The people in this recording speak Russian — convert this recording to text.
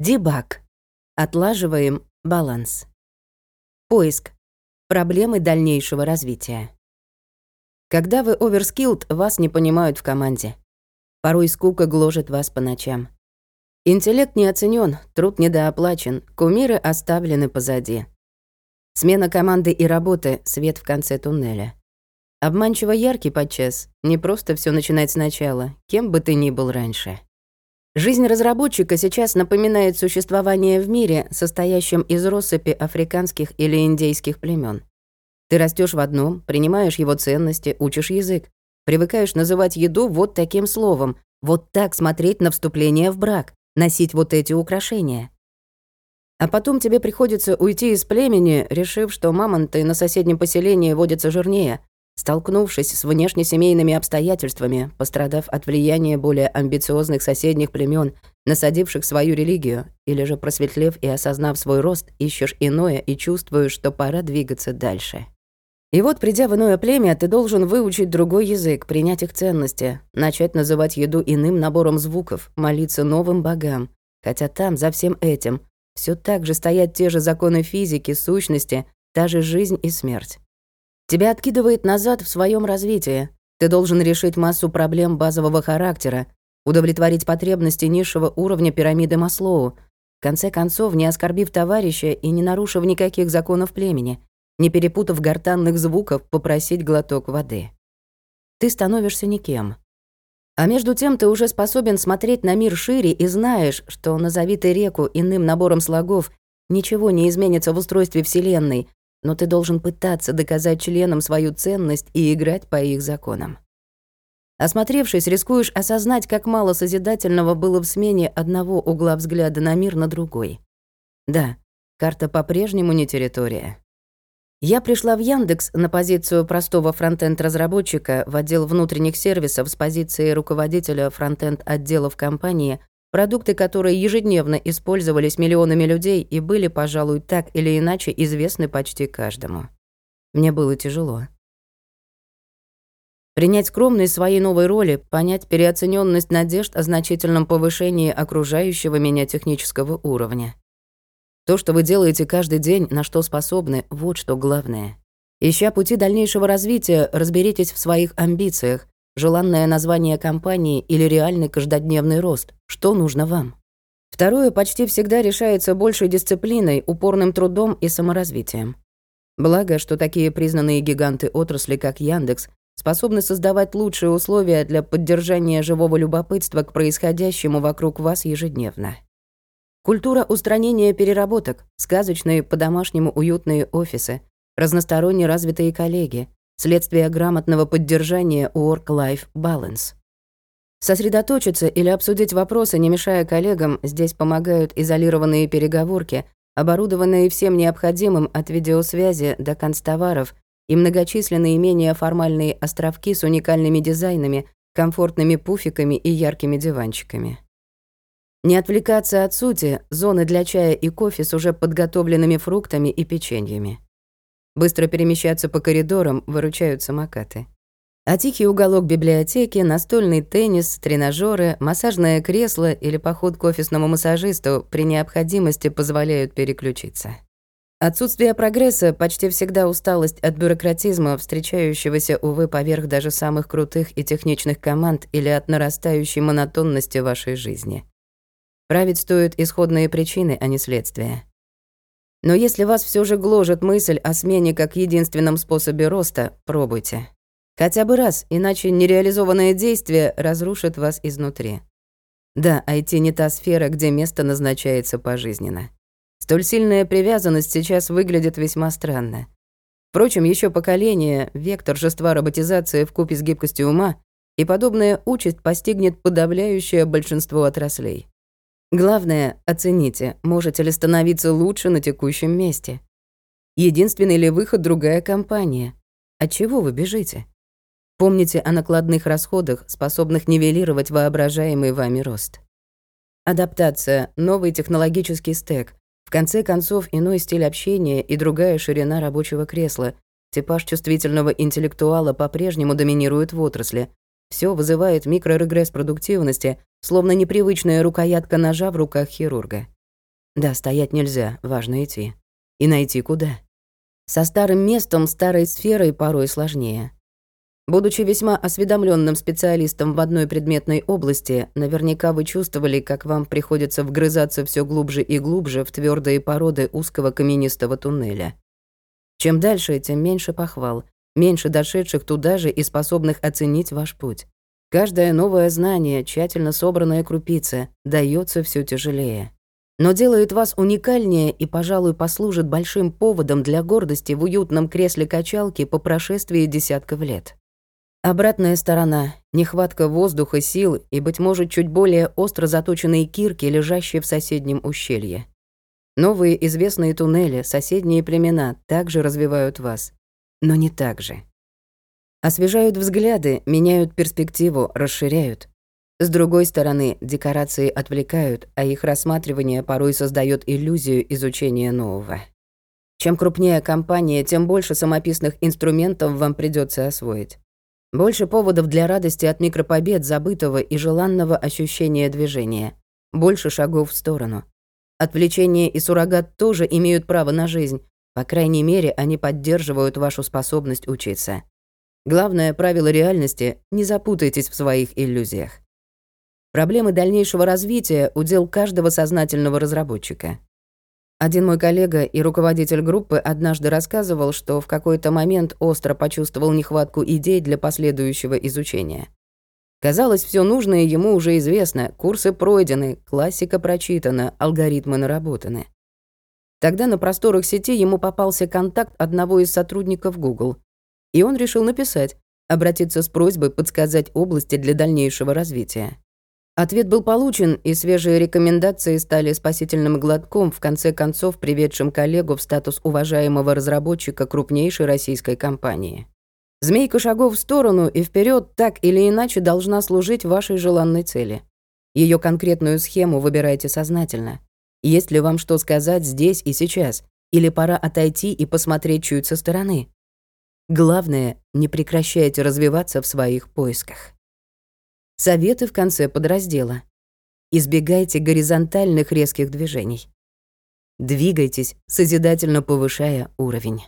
Дебаг. Отлаживаем баланс. Поиск. Проблемы дальнейшего развития. Когда вы оверскилд, вас не понимают в команде. Порой скука гложет вас по ночам. Интеллект не оценен, труд недооплачен, кумиры оставлены позади. Смена команды и работы — свет в конце туннеля. Обманчиво яркий подчас, не просто все начинать сначала, кем бы ты ни был раньше. Жизнь разработчика сейчас напоминает существование в мире, состоящем из россыпи африканских или индейских племен. Ты растешь в одном, принимаешь его ценности, учишь язык, привыкаешь называть еду вот таким словом, вот так смотреть на вступление в брак, носить вот эти украшения. А потом тебе приходится уйти из племени, решив, что мамонты на соседнем поселении водятся жирнее, Столкнувшись с внешнесемейными обстоятельствами, пострадав от влияния более амбициозных соседних племен, насадивших свою религию, или же просветлев и осознав свой рост, ищешь иное и чувствуешь, что пора двигаться дальше. И вот, придя в иное племя, ты должен выучить другой язык, принять их ценности, начать называть еду иным набором звуков, молиться новым богам. Хотя там, за всем этим, все так же стоят те же законы физики, сущности, та же жизнь и смерть. Тебя откидывает назад в своем развитии. Ты должен решить массу проблем базового характера, удовлетворить потребности низшего уровня пирамиды Маслоу, в конце концов, не оскорбив товарища и не нарушив никаких законов племени, не перепутав гортанных звуков, попросить глоток воды. Ты становишься никем. А между тем ты уже способен смотреть на мир шире и знаешь, что назови ты реку иным набором слогов, ничего не изменится в устройстве Вселенной, но ты должен пытаться доказать членам свою ценность и играть по их законам. Осмотревшись, рискуешь осознать, как мало созидательного было в смене одного угла взгляда на мир на другой. Да, карта по-прежнему не территория. Я пришла в Яндекс на позицию простого фронтенд-разработчика в отдел внутренних сервисов с позиции руководителя фронтенд-отделов компании, Продукты, которые ежедневно использовались миллионами людей и были, пожалуй, так или иначе известны почти каждому. Мне было тяжело. Принять скромность своей новой роли, понять переоцененность надежд о значительном повышении окружающего меня технического уровня. То, что вы делаете каждый день, на что способны, вот что главное. Ища пути дальнейшего развития, разберитесь в своих амбициях, желанное название компании или реальный каждодневный рост. Что нужно вам? Второе почти всегда решается большей дисциплиной, упорным трудом и саморазвитием. Благо, что такие признанные гиганты отрасли, как Яндекс, способны создавать лучшие условия для поддержания живого любопытства к происходящему вокруг вас ежедневно. Культура устранения переработок, сказочные по-домашнему уютные офисы, разносторонне развитые коллеги, следствие грамотного поддержания work-life balance. Сосредоточиться или обсудить вопросы, не мешая коллегам, здесь помогают изолированные переговорки, оборудованные всем необходимым от видеосвязи до констоваров и многочисленные менее формальные островки с уникальными дизайнами, комфортными пуфиками и яркими диванчиками. Не отвлекаться от сути, зоны для чая и кофе с уже подготовленными фруктами и печеньями. Быстро перемещаться по коридорам выручают самокаты. А тихий уголок библиотеки, настольный теннис, тренажеры, массажное кресло или поход к офисному массажисту при необходимости позволяют переключиться. Отсутствие прогресса, почти всегда усталость от бюрократизма, встречающегося, увы, поверх даже самых крутых и техничных команд или от нарастающей монотонности вашей жизни. Править стоят исходные причины, а не следствия. Но если вас все же гложет мысль о смене как единственном способе роста, пробуйте. Хотя бы раз, иначе нереализованное действие разрушит вас изнутри. Да, IT не та сфера, где место назначается пожизненно. Столь сильная привязанность сейчас выглядит весьма странно. Впрочем, еще поколение, век торжества роботизации в купе с гибкостью ума, и подобная участь постигнет подавляющее большинство отраслей. Главное, оцените, можете ли становиться лучше на текущем месте. Единственный ли выход другая компания? От чего вы бежите? Помните о накладных расходах, способных нивелировать воображаемый вами рост. Адаптация, новый технологический стек, в конце концов иной стиль общения и другая ширина рабочего кресла, типаж чувствительного интеллектуала по-прежнему доминирует в отрасли, все вызывает микрорегресс продуктивности, словно непривычная рукоятка ножа в руках хирурга. Да, стоять нельзя, важно идти. И найти куда. Со старым местом, старой сферой порой сложнее. Будучи весьма осведомленным специалистом в одной предметной области, наверняка вы чувствовали, как вам приходится вгрызаться все глубже и глубже в твердые породы узкого каменистого туннеля. Чем дальше, тем меньше похвал, меньше дошедших туда же и способных оценить ваш путь. Каждое новое знание, тщательно собранная крупица, дается все тяжелее. Но делает вас уникальнее и, пожалуй, послужит большим поводом для гордости в уютном кресле качалки по прошествии десятков лет. Обратная сторона — нехватка воздуха, сил и, быть может, чуть более остро заточенные кирки, лежащие в соседнем ущелье. Новые известные туннели, соседние племена также развивают вас. Но не так же. Освежают взгляды, меняют перспективу, расширяют. С другой стороны, декорации отвлекают, а их рассматривание порой создает иллюзию изучения нового. Чем крупнее компания, тем больше самописных инструментов вам придется освоить. Больше поводов для радости от микропобед, забытого и желанного ощущения движения. Больше шагов в сторону. Отвлечение и суррогат тоже имеют право на жизнь. По крайней мере, они поддерживают вашу способность учиться. Главное правило реальности — не запутайтесь в своих иллюзиях. Проблемы дальнейшего развития — удел каждого сознательного разработчика. Один мой коллега и руководитель группы однажды рассказывал, что в какой-то момент остро почувствовал нехватку идей для последующего изучения. Казалось, все нужное ему уже известно, курсы пройдены, классика прочитана, алгоритмы наработаны. Тогда на просторах сети ему попался контакт одного из сотрудников Google, и он решил написать, обратиться с просьбой подсказать области для дальнейшего развития. Ответ был получен, и свежие рекомендации стали спасительным глотком, в конце концов приведшим коллегу в статус уважаемого разработчика крупнейшей российской компании. Змейка шагов в сторону и вперед так или иначе должна служить вашей желанной цели. Ее конкретную схему выбирайте сознательно. Есть ли вам что сказать здесь и сейчас? Или пора отойти и посмотреть чуть со стороны? Главное, не прекращайте развиваться в своих поисках. Советы в конце подраздела. Избегайте горизонтальных резких движений. Двигайтесь, созидательно повышая уровень.